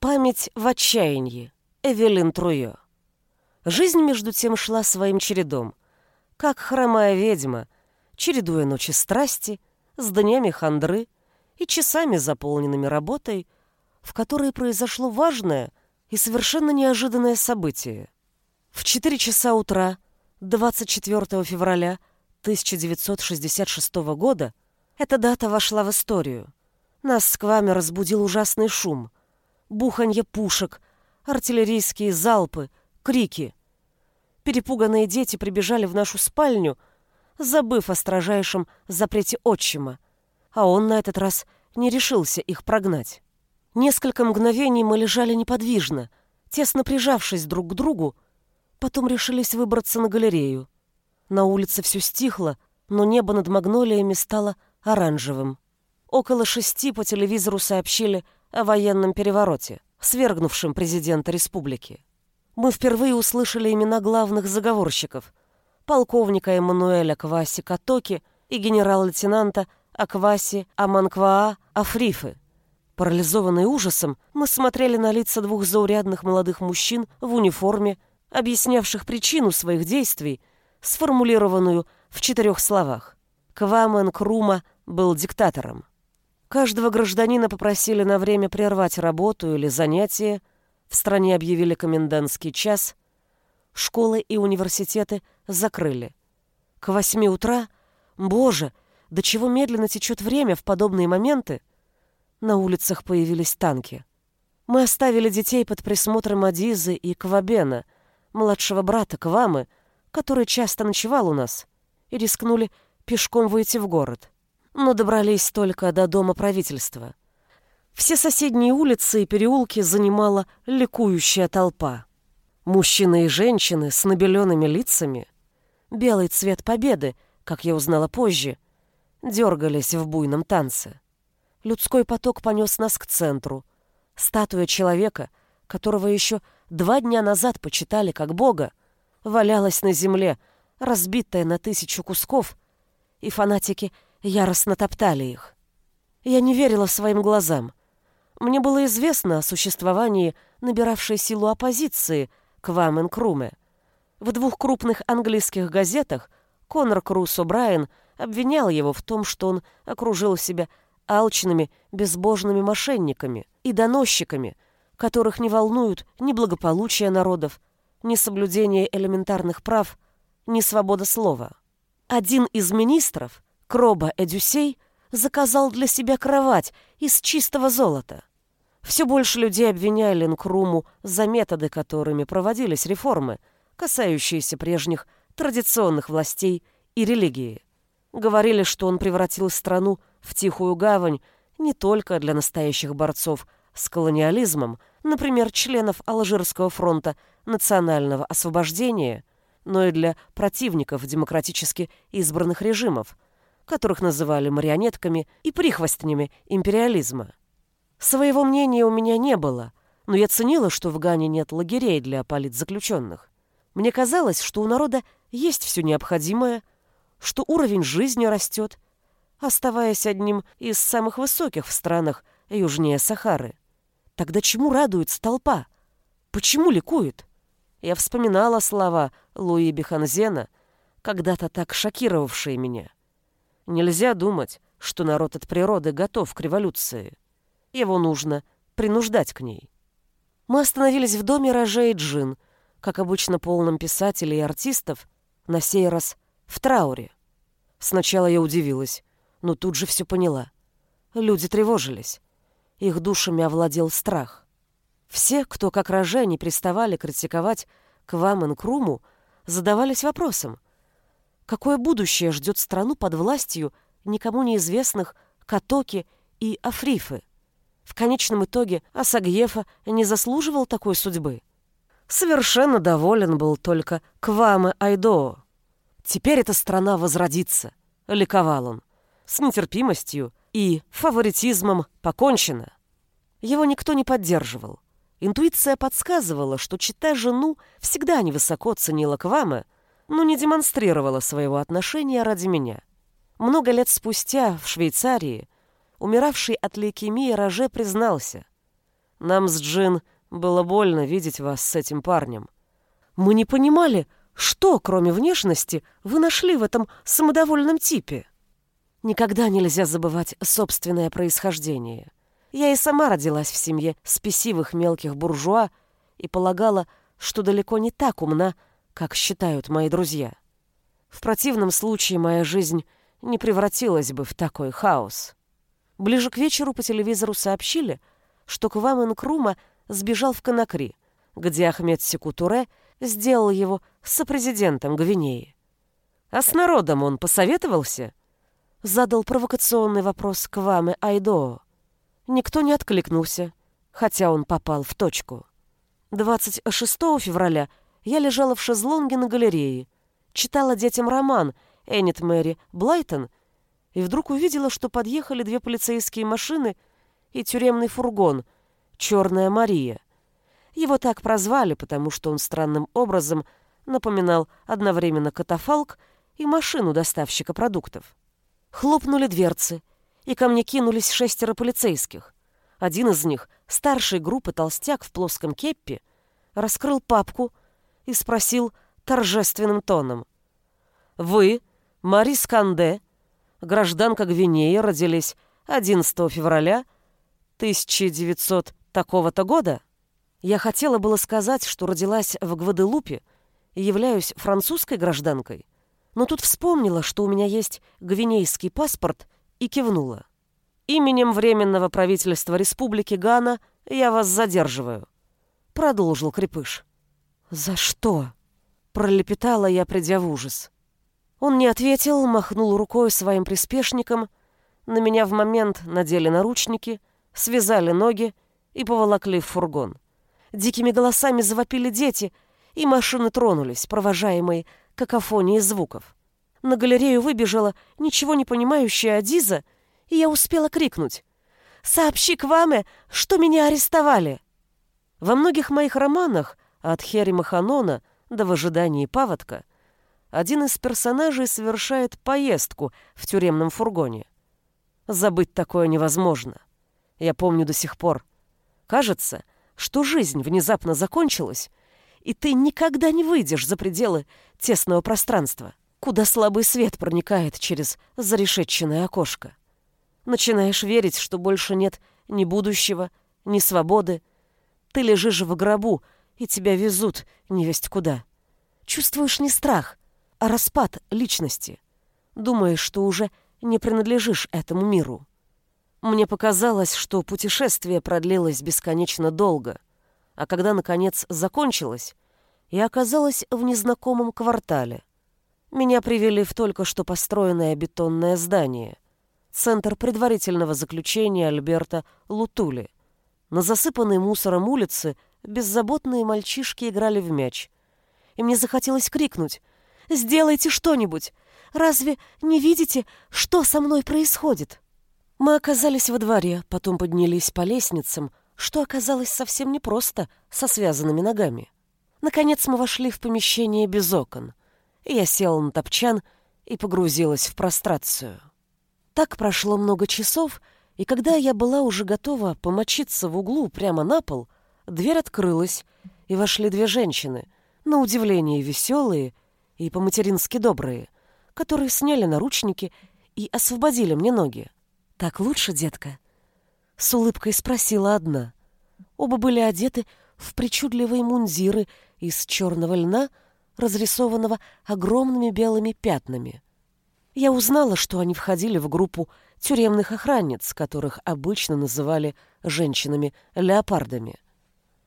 Память в отчаянии. Эвелин Труё. Жизнь, между тем, шла своим чередом, как хромая ведьма, чередуя ночи страсти с днями хандры и часами, заполненными работой, в которой произошло важное и совершенно неожиданное событие. В 4 часа утра 24 февраля 1966 года эта дата вошла в историю. Нас с Квами разбудил ужасный шум. Буханье пушек, артиллерийские залпы, крики. Перепуганные дети прибежали в нашу спальню, забыв о строжайшем запрете отчима, а он на этот раз не решился их прогнать. Несколько мгновений мы лежали неподвижно, тесно прижавшись друг к другу, потом решились выбраться на галерею. На улице все стихло, но небо над магнолиями стало оранжевым. Около шести по телевизору сообщили о военном перевороте, свергнувшем президента республики. Мы впервые услышали имена главных заговорщиков – полковника Эммануэля Кваси Катоки и генерал-лейтенанта Акваси Аманкваа Африфы. Парализованные ужасом, мы смотрели на лица двух заурядных молодых мужчин в униформе, объяснявших причину своих действий, сформулированную в четырех словах. Квамен Крума был диктатором. Каждого гражданина попросили на время прервать работу или занятия, в стране объявили комендантский час, школы и университеты закрыли. К восьми утра, боже, до чего медленно течет время в подобные моменты, на улицах появились танки. Мы оставили детей под присмотром Адизы и Квабена, младшего брата Квамы, который часто ночевал у нас, и рискнули пешком выйти в город но добрались только до дома правительства. Все соседние улицы и переулки занимала ликующая толпа. Мужчины и женщины с набеленными лицами, белый цвет победы, как я узнала позже, дергались в буйном танце. Людской поток понес нас к центру. Статуя человека, которого еще два дня назад почитали как бога, валялась на земле, разбитая на тысячу кусков, и фанатики – яростно топтали их. Я не верила своим глазам. Мне было известно о существовании набиравшей силу оппозиции к Вамен Круме. В двух крупных английских газетах Конор Крус О'Брайен обвинял его в том, что он окружил себя алчными, безбожными мошенниками и доносчиками, которых не волнуют ни благополучие народов, ни соблюдение элементарных прав, ни свобода слова. Один из министров, Кроба Эдюсей заказал для себя кровать из чистого золота. Все больше людей обвиняли Нкруму за методы, которыми проводились реформы, касающиеся прежних традиционных властей и религии. Говорили, что он превратил страну в тихую гавань не только для настоящих борцов с колониализмом, например, членов Алжирского фронта национального освобождения, но и для противников демократически избранных режимов – которых называли марионетками и прихвостнями империализма. Своего мнения у меня не было, но я ценила, что в Гане нет лагерей для политзаключенных. Мне казалось, что у народа есть все необходимое, что уровень жизни растет, оставаясь одним из самых высоких в странах южнее Сахары. Тогда чему радуется толпа? Почему ликует? Я вспоминала слова Луи Беханзена, когда-то так шокировавшие меня. Нельзя думать, что народ от природы готов к революции. Его нужно принуждать к ней. Мы остановились в доме Роже и Джин, как обычно полном писателей и артистов, на сей раз в трауре. Сначала я удивилась, но тут же все поняла. Люди тревожились. Их душами овладел страх. Все, кто, как Роже, не приставали критиковать Квамен Круму, задавались вопросом, Какое будущее ждет страну под властью никому неизвестных Катоки и Африфы? В конечном итоге Асагьефа не заслуживал такой судьбы. Совершенно доволен был только Кваме Айдоо. Теперь эта страна возродится, ликовал он. С нетерпимостью и фаворитизмом покончено. Его никто не поддерживал. Интуиция подсказывала, что, читая жену, всегда невысоко ценила Кваме, но не демонстрировала своего отношения ради меня. Много лет спустя в Швейцарии умиравший от лейкемии Роже признался. Нам с Джин было больно видеть вас с этим парнем. Мы не понимали, что, кроме внешности, вы нашли в этом самодовольном типе. Никогда нельзя забывать собственное происхождение. Я и сама родилась в семье спесивых мелких буржуа и полагала, что далеко не так умна, как считают мои друзья. В противном случае моя жизнь не превратилась бы в такой хаос. Ближе к вечеру по телевизору сообщили, что Квам Крума сбежал в Конакри, где Ахмед Секутуре сделал его сопрезидентом Гвинеи. А с народом он посоветовался? Задал провокационный вопрос Кваме Айдоо. Никто не откликнулся, хотя он попал в точку. 26 февраля я лежала в шезлонге на галерее, читала детям роман Эннет Мэри Блайтон и вдруг увидела, что подъехали две полицейские машины и тюремный фургон «Черная Мария». Его так прозвали, потому что он странным образом напоминал одновременно катафалк и машину доставщика продуктов. Хлопнули дверцы, и ко мне кинулись шестеро полицейских. Один из них, старший группы толстяк в плоском кеппе, раскрыл папку и спросил торжественным тоном. «Вы, Марис Канде, гражданка Гвинеи, родились 11 февраля 1900 такого-то года?» Я хотела было сказать, что родилась в Гваделупе и являюсь французской гражданкой, но тут вспомнила, что у меня есть гвинейский паспорт и кивнула. «Именем Временного правительства Республики Гана я вас задерживаю», — продолжил Крепыш. «За что?» — пролепетала я, придя в ужас. Он не ответил, махнул рукой своим приспешникам. На меня в момент надели наручники, связали ноги и поволокли в фургон. Дикими голосами завопили дети, и машины тронулись, провожаемые какофонией звуков. На галерею выбежала ничего не понимающая Адиза, и я успела крикнуть «Сообщи к ваме, что меня арестовали!» Во многих моих романах, от Хери Маханона до «В ожидании паводка», один из персонажей совершает поездку в тюремном фургоне. Забыть такое невозможно. Я помню до сих пор. Кажется, что жизнь внезапно закончилась, и ты никогда не выйдешь за пределы тесного пространства, куда слабый свет проникает через зарешетченное окошко. Начинаешь верить, что больше нет ни будущего, ни свободы. Ты лежишь в гробу, и тебя везут невесть куда. Чувствуешь не страх, а распад личности. Думаешь, что уже не принадлежишь этому миру. Мне показалось, что путешествие продлилось бесконечно долго, а когда, наконец, закончилось, я оказалась в незнакомом квартале. Меня привели в только что построенное бетонное здание, центр предварительного заключения Альберта Лутули. На засыпанной мусором улице беззаботные мальчишки играли в мяч. И мне захотелось крикнуть «Сделайте что-нибудь! Разве не видите, что со мной происходит?» Мы оказались во дворе, потом поднялись по лестницам, что оказалось совсем непросто со связанными ногами. Наконец мы вошли в помещение без окон. Я села на топчан и погрузилась в прострацию. Так прошло много часов, и когда я была уже готова помочиться в углу прямо на пол, дверь открылась, и вошли две женщины, на удивление веселые и по-матерински добрые, которые сняли наручники и освободили мне ноги. «Так лучше, детка?» С улыбкой спросила одна. Оба были одеты в причудливые мундиры из черного льна, разрисованного огромными белыми пятнами. Я узнала, что они входили в группу тюремных охранниц, которых обычно называли женщинами-леопардами.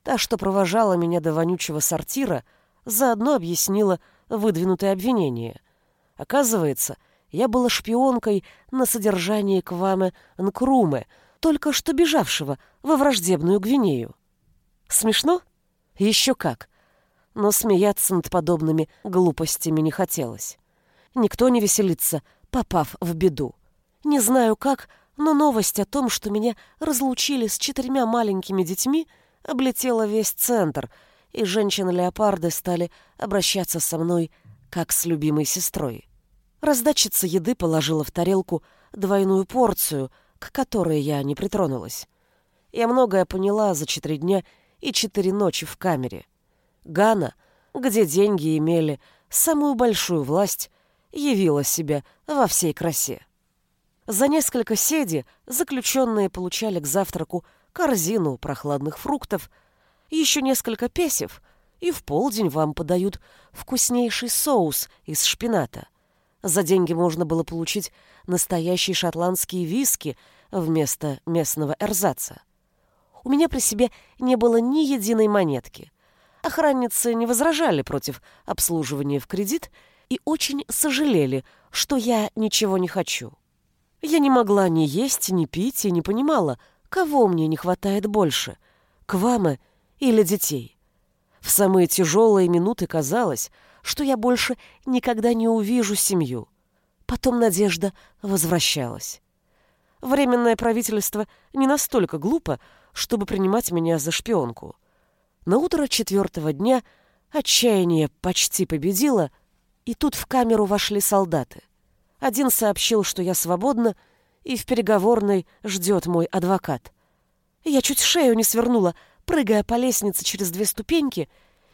Та, что провожала меня до вонючего сортира, заодно объяснила выдвинутое обвинение. Оказывается, я была шпионкой на содержании Кваме Нкруме, только что бежавшего во враждебную Гвинею. Смешно? Еще как. Но смеяться над подобными глупостями не хотелось. Никто не веселится, попав в беду. Не знаю как, но новость о том, что меня разлучили с четырьмя маленькими детьми, облетела весь центр, и женщины-леопарды стали обращаться со мной как с любимой сестрой. Раздатчица еды положила в тарелку двойную порцию, к которой я не притронулась. я многое поняла за четыре дня и четыре ночи в камере. Гана, где деньги имели самую большую власть, явила себя во всей красе. За несколько седи заключенные получали к завтраку корзину прохладных фруктов, еще несколько песев, и в полдень вам подают вкуснейший соус из шпината. За деньги можно было получить настоящие шотландские виски вместо местного эрзаца. У меня при себе не было ни единой монетки. Охранницы не возражали против обслуживания в кредит и очень сожалели, что я ничего не хочу. Я не могла ни есть, ни пить и не понимала, кого мне не хватает больше — Квама или детей. В самые тяжелые минуты казалось, что я больше никогда не увижу семью. Потом надежда возвращалась. Временное правительство не настолько глупо, чтобы принимать меня за шпионку. На утро четвертого дня отчаяние почти победило, и тут в камеру вошли солдаты. Один сообщил, что я свободна, и в переговорной ждет мой адвокат. Я чуть шею не свернула, прыгая по лестнице через две ступеньки,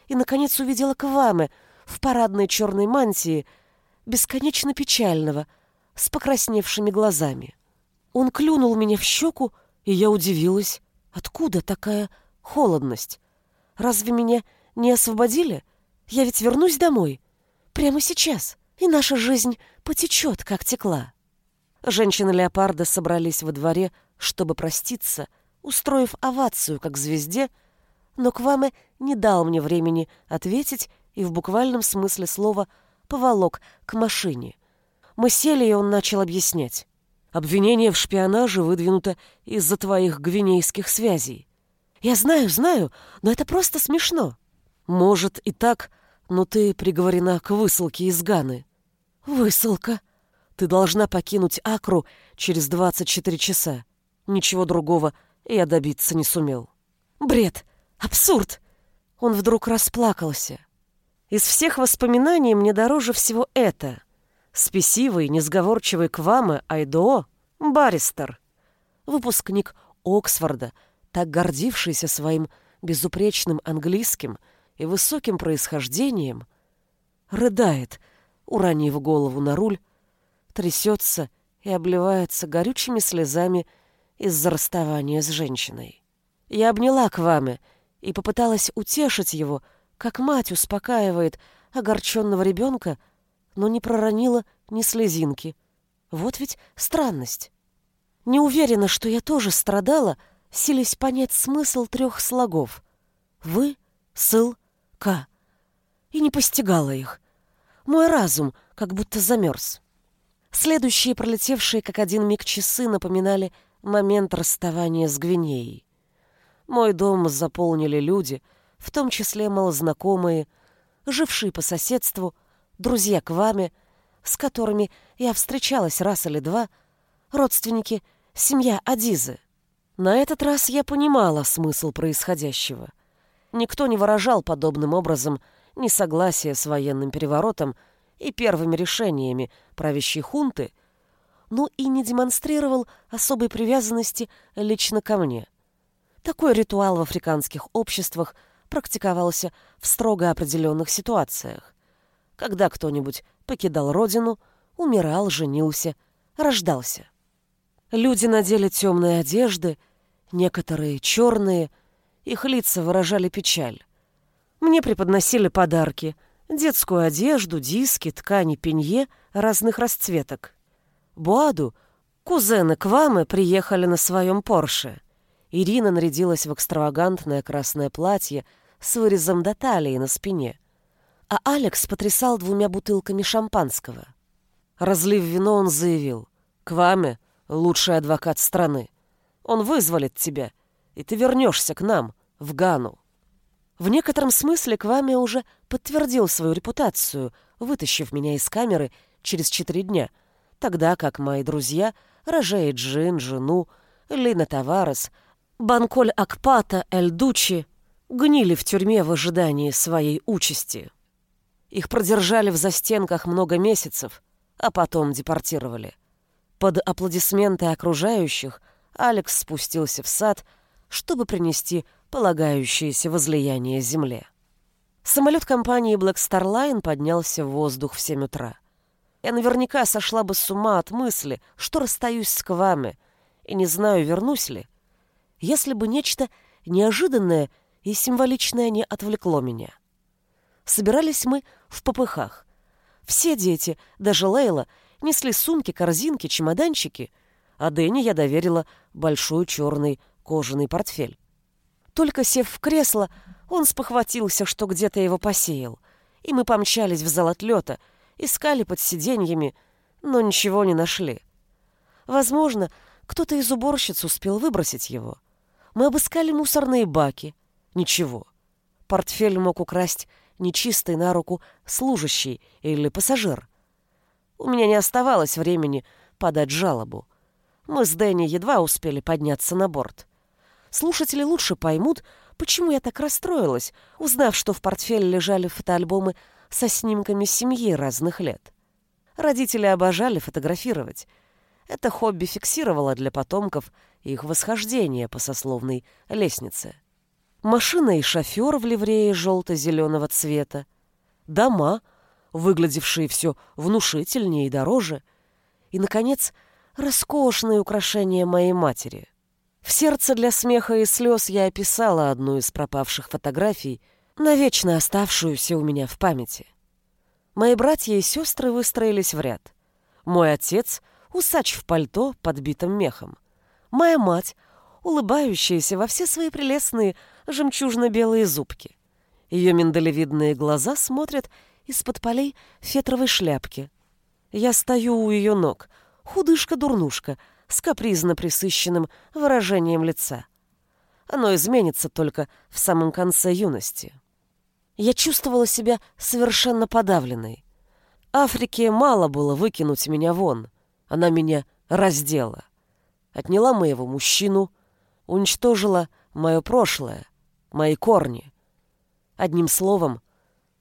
и, наконец, увидела Кваме в парадной черной мантии, бесконечно печального, с покрасневшими глазами. Он клюнул меня в щеку, и я удивилась, откуда такая холодность. Разве меня не освободили? Я ведь вернусь домой. Прямо сейчас и наша жизнь потечет, как текла. Женщины-леопарда собрались во дворе, чтобы проститься, устроив овацию, как звезде, но Кваме не дал мне времени ответить и в буквальном смысле слова поволок к машине. Мы сели, и он начал объяснять. Обвинение в шпионаже выдвинуто из-за твоих гвинейских связей. Я знаю, знаю, но это просто смешно. Может и так, но ты приговорена к высылке из Ганы. «Высылка. Ты должна покинуть Акру через 24 часа. Ничего другого я добиться не сумел». «Бред! Абсурд!» Он вдруг расплакался. Из всех воспоминаний мне дороже всего это. Спесивый, несговорчивый Кваме Айдоо, баристер, выпускник Оксфорда, так гордившийся своим безупречным английским и высоким происхождением, рыдает, уронив голову на руль, трясется и обливается горючими слезами из-за расставания с женщиной. Я обняла Кваме и попыталась утешить его, как мать успокаивает огорченного ребенка, но не проронила ни слезинки. Вот ведь странность. Не уверена, что я тоже страдала, силясь понять смысл трех слогов. «Вы», «сыл», «ка» и не постигала их — мой разум как будто замерз. Следующие пролетевшие как один миг часы напоминали момент расставания с Гвинеей. Мой дом заполнили люди, в том числе малознакомые, жившие по соседству, друзья к ваме, с которыми я встречалась раз или два, родственники, семья Адизы. На этот раз я понимала смысл происходящего. Никто не выражал подобным образом несогласие с военным переворотом и первыми решениями правящей хунты, но и не демонстрировал особой привязанности лично ко мне. Такой ритуал в африканских обществах практиковался в строго определенных ситуациях. Когда кто-нибудь покидал родину, умирал, женился, рождался. Люди надели темные одежды, некоторые черные, их лица выражали печаль. Мне преподносили подарки — детскую одежду, диски, ткани, пенье разных расцветок. Буаду, кузены Квамы приехали на своем Порше. Ирина нарядилась в экстравагантное красное платье с вырезом до талии на спине. А Алекс потрясал двумя бутылками шампанского. Разлив вино, он заявил. «Кваме — лучший адвокат страны. Он вызволит тебя, и ты вернешься к нам, в Гану». В некотором смысле Квами уже подтвердил свою репутацию, вытащив меня из камеры через четыре дня, тогда как мои друзья Рожей Джин, жену, Лина Таварес, Банколь Акпата, Эль Дучи гнили в тюрьме в ожидании своей участи. Их продержали в застенках много месяцев, а потом депортировали. Под аплодисменты окружающих Алекс спустился в сад, чтобы принести полагающееся возлияние земле. Самолет компании Black Star Line поднялся в воздух в 7 утра. Я наверняка сошла бы с ума от мысли, что расстаюсь с Квами, и не знаю, вернусь ли, если бы нечто неожиданное и символичное не отвлекло меня. Собирались мы в попыхах. Все дети, даже Лейла, несли сумки, корзинки, чемоданчики, а Дэнни я доверила большой черный кожаный портфель. Только сев в кресло, он спохватился, что где-то его посеял, и мы помчались в зал отлета, искали под сиденьями, но ничего не нашли. Возможно, кто-то из уборщиц успел выбросить его. Мы обыскали мусорные баки. Ничего. Портфель мог украсть нечистый на руку служащий или пассажир. У меня не оставалось времени подать жалобу. Мы с Дэнни едва успели подняться на борт. Слушатели лучше поймут, почему я так расстроилась, узнав, что в портфеле лежали фотоальбомы со снимками семьи разных лет. Родители обожали фотографировать. Это хобби фиксировало для потомков их восхождение по сословной лестнице. Машина и шофер в ливрее желто-зеленого цвета. Дома, выглядевшие все внушительнее и дороже. И, наконец, роскошные украшения моей матери. В сердце для смеха и слез я описала одну из пропавших фотографий, навечно оставшуюся у меня в памяти. Мои братья и сестры выстроились в ряд. Мой отец — усач в пальто, подбитым мехом. Моя мать — улыбающаяся во все свои прелестные жемчужно-белые зубки. Ее миндалевидные глаза смотрят из-под полей фетровой шляпки. Я стою у ее ног, худышка-дурнушка, с капризно присыщенным выражением лица. Оно изменится только в самом конце юности. Я чувствовала себя совершенно подавленной. Африке мало было выкинуть меня вон. Она меня раздела. Отняла моего мужчину, уничтожила мое прошлое, мои корни. Одним словом,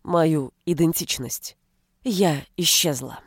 мою идентичность. Я исчезла.